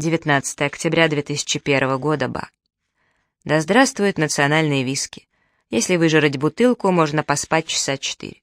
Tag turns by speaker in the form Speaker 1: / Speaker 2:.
Speaker 1: 19 октября 2001 года, Ба. Да здравствует национальные виски. Если выжрать бутылку, можно поспать часа четыре.